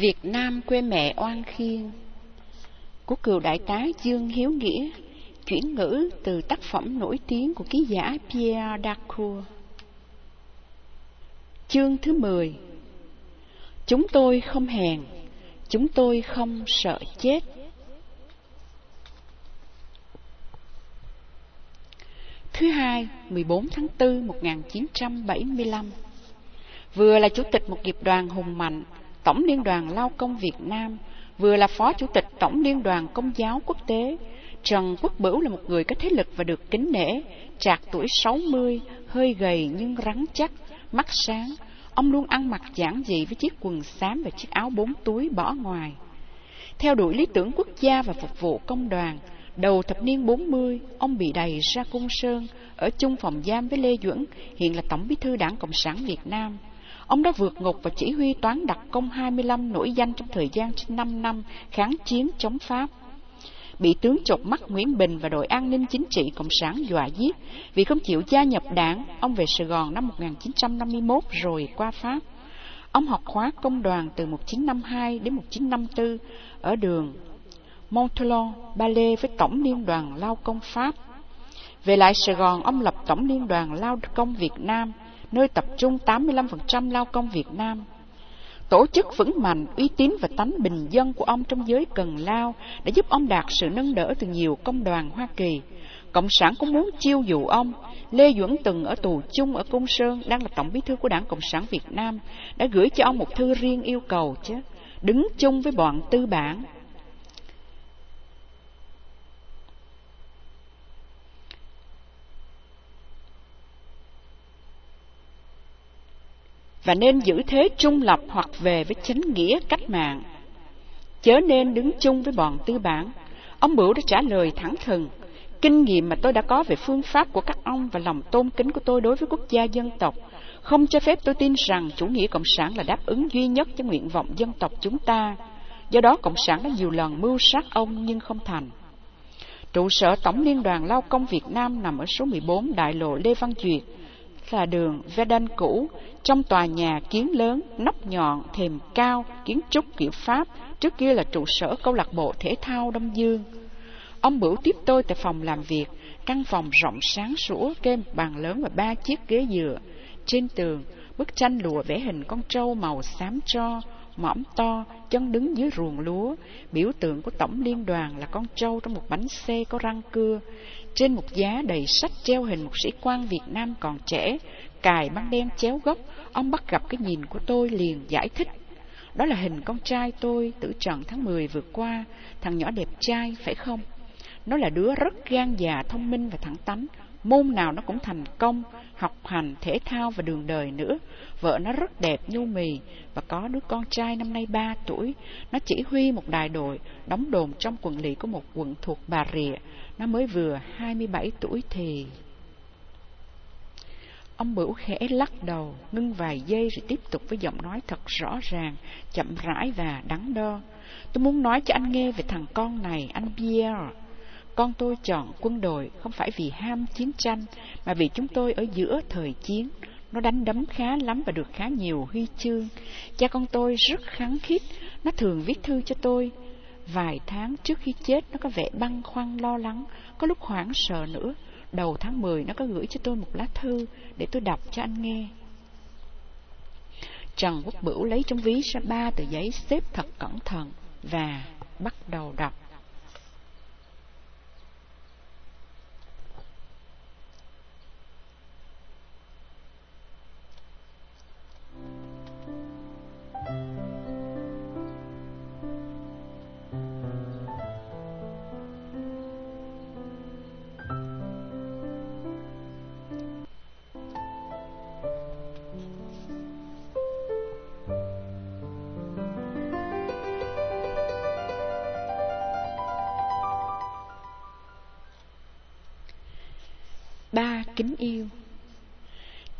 Việt Nam quê mẹ oan khiên của cựu đại tá Dương Hiếu Nghĩa, chuyển ngữ từ tác phẩm nổi tiếng của ký giả Pierre Dacour. Chương thứ 10 Chúng tôi không hèn, chúng tôi không sợ chết. Thứ hai, 14 tháng 4 1975 Vừa là chủ tịch một nghiệp đoàn hùng mạnh, Tổng Liên đoàn Lao công Việt Nam, vừa là Phó Chủ tịch Tổng Liên đoàn Công giáo Quốc tế, Trần Quốc Bửu là một người có thế lực và được kính nể, trạc tuổi 60, hơi gầy nhưng rắn chắc, mắt sáng. Ông luôn ăn mặc giản dị với chiếc quần xám và chiếc áo bốn túi bỏ ngoài. Theo đuổi lý tưởng quốc gia và phục vụ công đoàn, đầu thập niên 40, ông bị đầy ra cung sơn, ở chung phòng giam với Lê Duẩn, hiện là Tổng bí thư Đảng Cộng sản Việt Nam. Ông đã vượt ngục và chỉ huy toán đặc công 25 nổi danh trong thời gian 5 năm kháng chiến chống Pháp. Bị tướng chột mắt Nguyễn Bình và đội an ninh chính trị Cộng sản dọa giết vì không chịu gia nhập đảng, ông về Sài Gòn năm 1951 rồi qua Pháp. Ông học khóa công đoàn từ 1952 đến 1954 ở đường Montelon, Ba Lê với Tổng Liên đoàn Lao công Pháp. Về lại Sài Gòn, ông lập Tổng Liên đoàn Lao công Việt Nam, nơi tập trung 85% lao công Việt Nam. Tổ chức vững mạnh, uy tín và tánh bình dân của ông trong giới cần lao đã giúp ông đạt sự nâng đỡ từ nhiều công đoàn Hoa Kỳ. Cộng sản cũng muốn chiêu dụ ông. Lê Duẩn từng ở tù chung ở Cung Sơn, đang là tổng bí thư của Đảng Cộng sản Việt Nam, đã gửi cho ông một thư riêng yêu cầu chứ, đứng chung với bọn tư bản. Và nên giữ thế trung lập hoặc về với chánh nghĩa cách mạng. Chớ nên đứng chung với bọn tư bản. Ông Bửu đã trả lời thẳng thừng. Kinh nghiệm mà tôi đã có về phương pháp của các ông và lòng tôn kính của tôi đối với quốc gia dân tộc không cho phép tôi tin rằng chủ nghĩa cộng sản là đáp ứng duy nhất cho nguyện vọng dân tộc chúng ta. Do đó cộng sản đã nhiều lần mưu sát ông nhưng không thành. Trụ sở Tổng Liên đoàn Lao công Việt Nam nằm ở số 14 Đại lộ Lê Văn Duyệt, là đường Verdun cũ, trong tòa nhà kiến lớn, nóc nhọn, thềm cao, kiến trúc kiểu Pháp, trước kia là trụ sở câu lạc bộ thể thao Đông Dương. Ông Bửu tiếp tôi tại phòng làm việc, căn phòng rộng sáng sủa, kem bàn lớn và ba chiếc ghế dựa. Trên tường, bức tranh lụa vẽ hình con trâu màu xám cho, mõm to, chân đứng dưới ruồng lúa. Biểu tượng của tổng liên đoàn là con trâu trong một bánh xe có răng cưa. Trên một giá đầy sách treo hình một sĩ quan Việt Nam còn trẻ, cài băng đen chéo gốc, ông bắt gặp cái nhìn của tôi liền giải thích. Đó là hình con trai tôi tử trận tháng 10 vừa qua, thằng nhỏ đẹp trai, phải không? Nó là đứa rất gan già, thông minh và thẳng tắn, môn nào nó cũng thành công, học hành, thể thao và đường đời nữa. Vợ nó rất đẹp, nhu mì và có đứa con trai năm nay 3 tuổi. Nó chỉ huy một đại đội, đóng đồn trong quận lỵ của một quận thuộc Bà Rịa. Nó mới vừa 27 tuổi thì... Ông Bửu khẽ lắc đầu, ngưng vài giây rồi tiếp tục với giọng nói thật rõ ràng, chậm rãi và đắn đo. Tôi muốn nói cho anh nghe về thằng con này, anh Pierre. Con tôi chọn quân đội không phải vì ham chiến tranh, mà vì chúng tôi ở giữa thời chiến. Nó đánh đấm khá lắm và được khá nhiều huy chương. Cha con tôi rất kháng khít, nó thường viết thư cho tôi. Vài tháng trước khi chết nó có vẻ băn khoăn lo lắng, có lúc hoảng sợ nữa. Đầu tháng 10 nó có gửi cho tôi một lá thư để tôi đọc cho anh nghe. Trần Quốc Bửu lấy trong ví ra ba tờ giấy xếp thật cẩn thận và bắt đầu đọc. Ba kính yêu.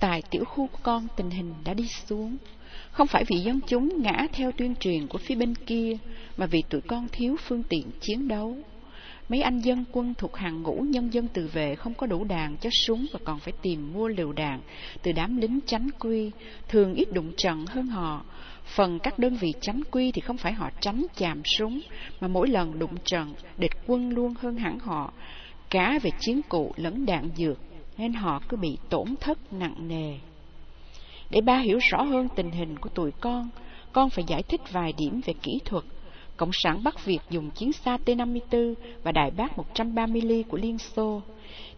Tại tiểu khu của con tình hình đã đi xuống. Không phải vì dân chúng ngã theo tuyên truyền của phía bên kia Mà vì tụi con thiếu phương tiện chiến đấu. Mấy anh dân quân thuộc hàng ngũ nhân dân tự vệ không có đủ đạn cho súng và còn phải tìm mua liều đạn từ đám lính chánh quy, thường ít đụng trận hơn họ. Phần các đơn vị chánh quy thì không phải họ tránh chạm súng, mà mỗi lần đụng trận, địch quân luôn hơn hẳn họ, cả về chiến cụ lẫn đạn dược, nên họ cứ bị tổn thất nặng nề. Để ba hiểu rõ hơn tình hình của tụi con, con phải giải thích vài điểm về kỹ thuật. Cộng sản Bắc Việt dùng chiến xa T-54 và đại bác 130 ly của Liên Xô.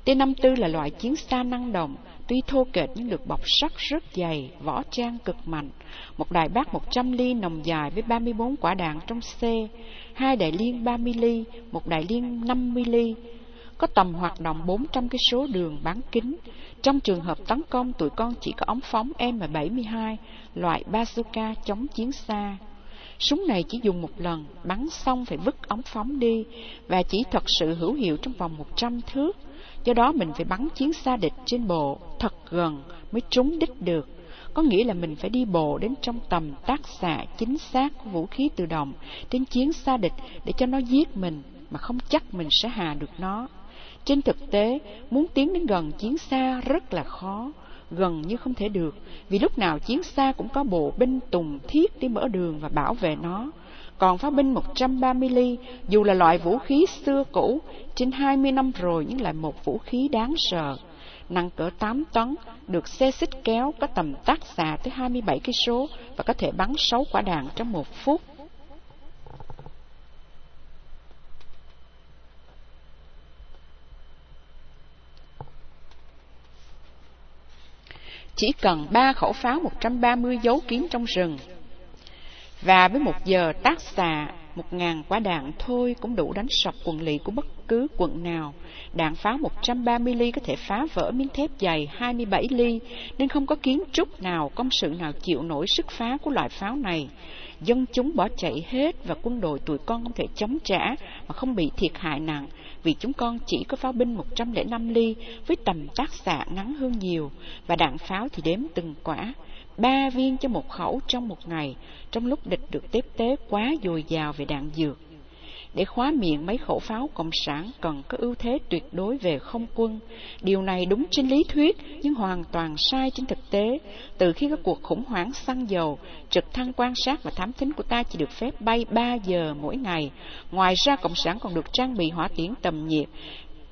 T-54 là loại chiến xa năng động, tuy thô kệch nhưng được bọc sắt rất dày, võ trang cực mạnh. Một đại bác 100 ly nòng dài với 34 quả đạn trong xe, hai đại liên 30 ly, một đại liên 50 ly, có tầm hoạt động 400 cái số đường bán kính. Trong trường hợp tấn công, tụi con chỉ có ống phóng M72, loại bazooka chống chiến xa. Súng này chỉ dùng một lần, bắn xong phải vứt ống phóng đi, và chỉ thật sự hữu hiệu trong vòng 100 thước. Do đó mình phải bắn chiến xa địch trên bộ, thật gần mới trúng đích được. Có nghĩa là mình phải đi bộ đến trong tầm tác xạ chính xác của vũ khí tự động trên chiến xa địch để cho nó giết mình, mà không chắc mình sẽ hà được nó. Trên thực tế, muốn tiến đến gần chiến xa rất là khó, gần như không thể được, vì lúc nào chiến xa cũng có bộ binh tùng thiết để mở đường và bảo vệ nó. Còn pháo binh 130 ly, dù là loại vũ khí xưa cũ, trên 20 năm rồi nhưng lại một vũ khí đáng sợ. Nặng cỡ 8 tấn, được xe xích kéo có tầm tác xạ tới 27 cây số và có thể bắn 6 quả đạn trong một phút. Chỉ cần ba khẩu pháo 130 dấu kiến trong rừng. Và với một giờ tác xạ, một ngàn quả đạn thôi cũng đủ đánh sập quần lỵ của bất cứ quận nào. Đạn pháo 130 ly có thể phá vỡ miếng thép dày 27 ly, nên không có kiến trúc nào, công sự nào chịu nổi sức phá của loại pháo này. Dân chúng bỏ chạy hết và quân đội tụi con không thể chống trả mà không bị thiệt hại nặng. Vì chúng con chỉ có pháo binh 105 ly với tầm tác xạ ngắn hơn nhiều và đạn pháo thì đếm từng quả, ba viên cho một khẩu trong một ngày, trong lúc địch được tiếp tế quá dồi dào về đạn dược. Để khóa miệng mấy khẩu pháo cộng sản cần có ưu thế tuyệt đối về không quân. Điều này đúng trên lý thuyết, nhưng hoàn toàn sai trên thực tế. Từ khi có cuộc khủng hoảng xăng dầu, trực thăng quan sát và thám thính của ta chỉ được phép bay 3 giờ mỗi ngày. Ngoài ra, cộng sản còn được trang bị hỏa tiễn tầm nhiệt.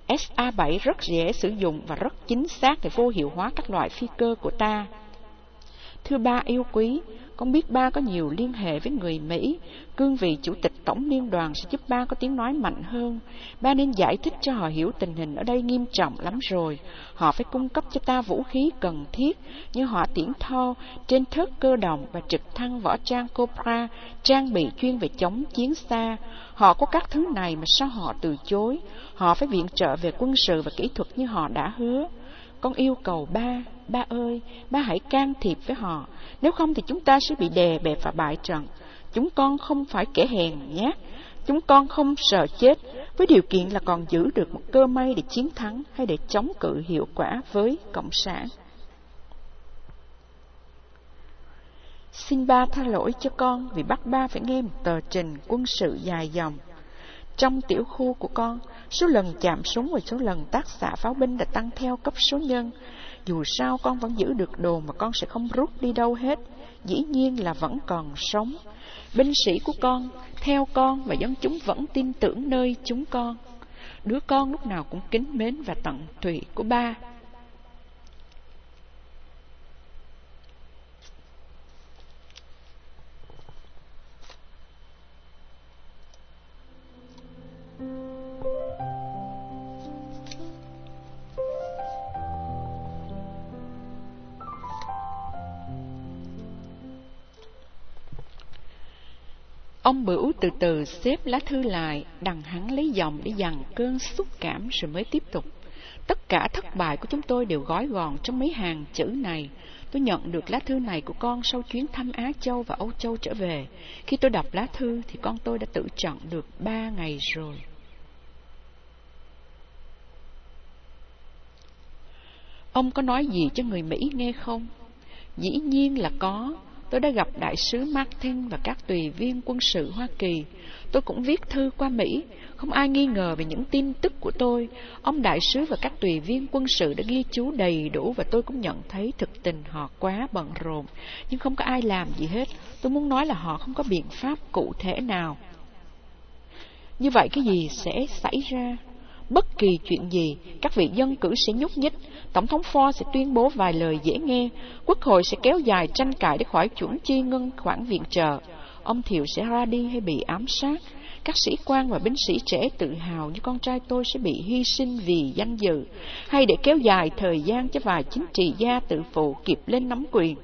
SA-7 rất dễ sử dụng và rất chính xác để vô hiệu hóa các loại phi cơ của ta. Thưa ba yêu quý, con biết ba có nhiều liên hệ với người Mỹ, cương vị chủ tịch tổng liên đoàn sẽ giúp ba có tiếng nói mạnh hơn. Ba nên giải thích cho họ hiểu tình hình ở đây nghiêm trọng lắm rồi. Họ phải cung cấp cho ta vũ khí cần thiết như hỏa tiễn thô trên thớt cơ động và trực thăng võ trang Cobra, trang bị chuyên về chống chiến xa. Họ có các thứ này mà sao họ từ chối? Họ phải viện trợ về quân sự và kỹ thuật như họ đã hứa. Con yêu cầu ba, ba ơi, ba hãy can thiệp với họ, nếu không thì chúng ta sẽ bị đè bẹp và bại trận. Chúng con không phải kẻ hèn nhát, chúng con không sợ chết, với điều kiện là còn giữ được một cơ may để chiến thắng hay để chống cự hiệu quả với Cộng sản. Xin ba tha lỗi cho con vì bắt ba phải nghe một tờ trình quân sự dài dòng. Trong tiểu khu của con, số lần chạm súng và số lần tác xạ pháo binh đã tăng theo cấp số nhân. Dù sao con vẫn giữ được đồ mà con sẽ không rút đi đâu hết. Dĩ nhiên là vẫn còn sống. Binh sĩ của con, theo con và dân chúng vẫn tin tưởng nơi chúng con. Đứa con lúc nào cũng kính mến và tận tụy của ba. Ông Bửu từ từ xếp lá thư lại, đằng hắn lấy dòng để dằn cơn xúc cảm rồi mới tiếp tục. Tất cả thất bại của chúng tôi đều gói gọn trong mấy hàng chữ này. Tôi nhận được lá thư này của con sau chuyến thăm Á Châu và Âu Châu trở về. Khi tôi đọc lá thư thì con tôi đã tự chọn được ba ngày rồi. Ông có nói gì cho người Mỹ nghe không? Dĩ nhiên là có tôi đã gặp đại sứ Martin và các tùy viên quân sự Hoa Kỳ. Tôi cũng viết thư qua Mỹ, không ai nghi ngờ về những tin tức của tôi. Ông đại sứ và các tùy viên quân sự đã ghi chú đầy đủ và tôi cũng nhận thấy thực tình họ quá bận rộn. Nhưng không có ai làm gì hết. Tôi muốn nói là họ không có biện pháp cụ thể nào. Như vậy cái gì sẽ xảy ra? Bất kỳ chuyện gì, các vị dân cử sẽ nhúc nhích, Tổng thống Ford sẽ tuyên bố vài lời dễ nghe, Quốc hội sẽ kéo dài tranh cãi để khỏi chuẩn chi ngân khoản viện trợ, ông Thiệu sẽ ra đi hay bị ám sát, các sĩ quan và binh sĩ trẻ tự hào như con trai tôi sẽ bị hy sinh vì danh dự, hay để kéo dài thời gian cho vài chính trị gia tự phụ kịp lên nắm quyền.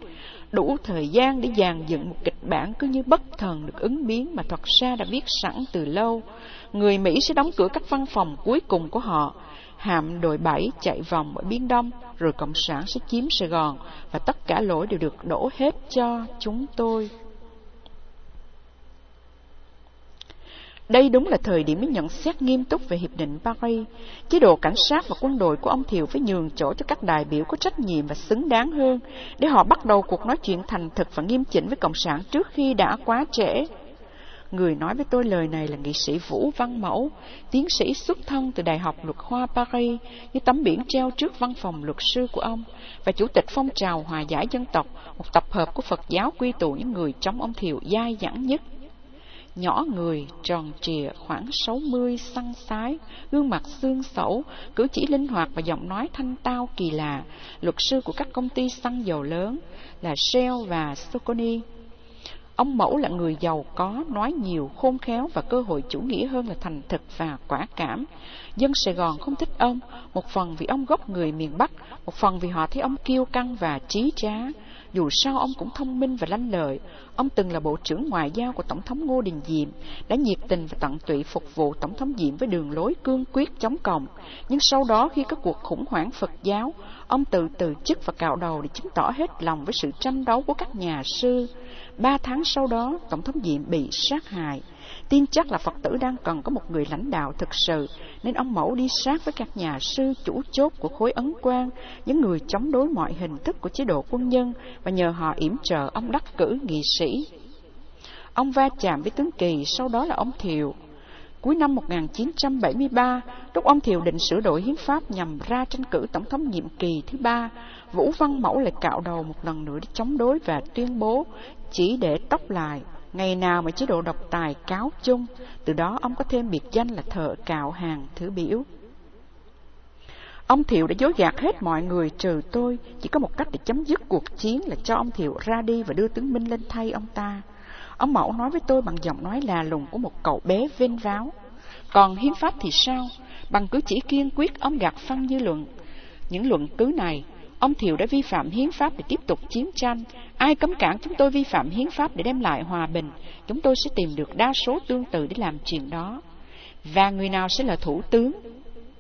Đủ thời gian để dàn dựng một kịch bản cứ như bất thần được ứng biến mà thật ra đã viết sẵn từ lâu. Người Mỹ sẽ đóng cửa các văn phòng cuối cùng của họ, hạm đội 7 chạy vòng ở Biển Đông, rồi Cộng sản sẽ chiếm Sài Gòn, và tất cả lỗi đều được đổ hết cho chúng tôi. Đây đúng là thời điểm nhận xét nghiêm túc về Hiệp định Paris. Chế độ cảnh sát và quân đội của ông Thiệu phải nhường chỗ cho các đại biểu có trách nhiệm và xứng đáng hơn, để họ bắt đầu cuộc nói chuyện thành thực và nghiêm chỉnh với Cộng sản trước khi đã quá trễ. Người nói với tôi lời này là nghị sĩ Vũ Văn Mẫu, tiến sĩ xuất thân từ Đại học Luật Hoa Paris, như tấm biển treo trước văn phòng luật sư của ông, và chủ tịch phong trào hòa giải dân tộc, một tập hợp của Phật giáo quy tụ những người chống ông Thiệu dai dẳng nhất nhỏ người, tròn trịa, khoảng 60, săn sái, gương mặt xương xẩu, cử chỉ linh hoạt và giọng nói thanh tao kỳ lạ, luật sư của các công ty xăng dầu lớn là Shell và Soconi. Ông Mẫu là người giàu có, nói nhiều, khôn khéo và cơ hội chủ nghĩa hơn là thành thực và quả cảm. Dân Sài Gòn không thích ông, một phần vì ông gốc người miền Bắc, một phần vì họ thấy ông kiêu căng và trí trá. Dù sao ông cũng thông minh và lanh lợi. Ông từng là Bộ trưởng Ngoại giao của Tổng thống Ngô Đình Diệm, đã nhiệt tình và tận tụy phục vụ Tổng thống Diệm với đường lối cương quyết chống cộng. Nhưng sau đó khi có cuộc khủng hoảng Phật giáo, ông tự từ chức và cạo đầu để chứng tỏ hết lòng với sự tranh đấu của các nhà sư. Ba tháng sau đó, Tổng thống Diệm bị sát hại. Tin chắc là Phật tử đang cần có một người lãnh đạo thực sự, nên ông Mẫu đi sát với các nhà sư chủ chốt của khối ấn quan, những người chống đối mọi hình thức của chế độ quân nhân và nhờ họ yểm trợ ông đắc cử nghị sĩ. Ông va chạm với tướng Kỳ, sau đó là ông Thiệu. Cuối năm 1973, lúc ông Thiệu định sửa đổi hiến pháp nhằm ra tranh cử tổng thống nhiệm kỳ thứ ba, Vũ Văn Mẫu lại cạo đầu một lần nữa để chống đối và tuyên bố chỉ để tóc lại Ngày nào mà chế độ độc tài cáo chung, từ đó ông có thêm biệt danh là thợ cạo hàng thứ biểu. Ông Thiệu đã dối gạt hết mọi người trừ tôi, chỉ có một cách để chấm dứt cuộc chiến là cho ông Thiệu ra đi và đưa tướng Minh lên thay ông ta. Ông Mẫu nói với tôi bằng giọng nói là lùng của một cậu bé vinh ráo. Còn hiến pháp thì sao? Bằng cứ chỉ kiên quyết ông gạt phăng dư luận. Những luận cứ này Ông Thiệu đã vi phạm hiến pháp để tiếp tục chiến tranh. Ai cấm cản chúng tôi vi phạm hiến pháp để đem lại hòa bình, chúng tôi sẽ tìm được đa số tương tự để làm chuyện đó. Và người nào sẽ là thủ tướng?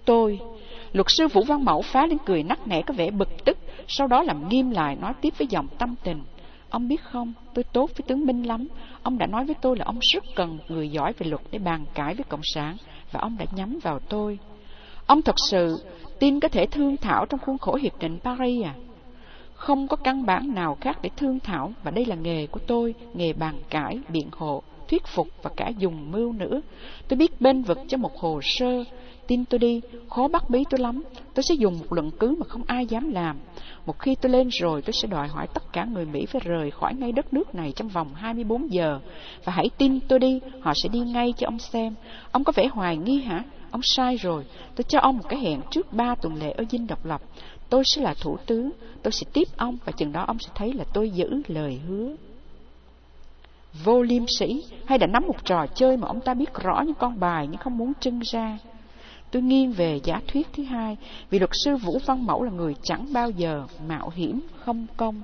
Tôi. Luật sư Vũ Văn Mẫu phá lên cười nắc nẻ có vẻ bực tức, sau đó làm nghiêm lại nói tiếp với giọng tâm tình. Ông biết không, tôi tốt với tướng Minh lắm. Ông đã nói với tôi là ông rất cần người giỏi về luật để bàn cãi với Cộng sản, và ông đã nhắm vào tôi. Ông thật sự tin có thể thương thảo trong khuôn khổ Hiệp định Paris à? Không có căn bản nào khác để thương thảo, và đây là nghề của tôi, nghề bàn cãi, biện hộ, thuyết phục và cả dùng mưu nữa. Tôi biết bên vực cho một hồ sơ, tin tôi đi, khó bắt bí tôi lắm. Tôi sẽ dùng một luận cứ mà không ai dám làm. Một khi tôi lên rồi, tôi sẽ đòi hỏi tất cả người Mỹ phải rời khỏi ngay đất nước này trong vòng 24 giờ. Và hãy tin tôi đi, họ sẽ đi ngay cho ông xem. Ông có vẻ hoài nghi hả? Ông sai rồi, tôi cho ông một cái hẹn trước ba tuần lễ ở dinh độc lập. Tôi sẽ là thủ tướng, tôi sẽ tiếp ông và chừng đó ông sẽ thấy là tôi giữ lời hứa. Vô liêm sĩ hay đã nắm một trò chơi mà ông ta biết rõ những con bài nhưng không muốn trưng ra. Tôi nghiêng về giả thuyết thứ hai, vì luật sư Vũ Văn Mẫu là người chẳng bao giờ mạo hiểm không công.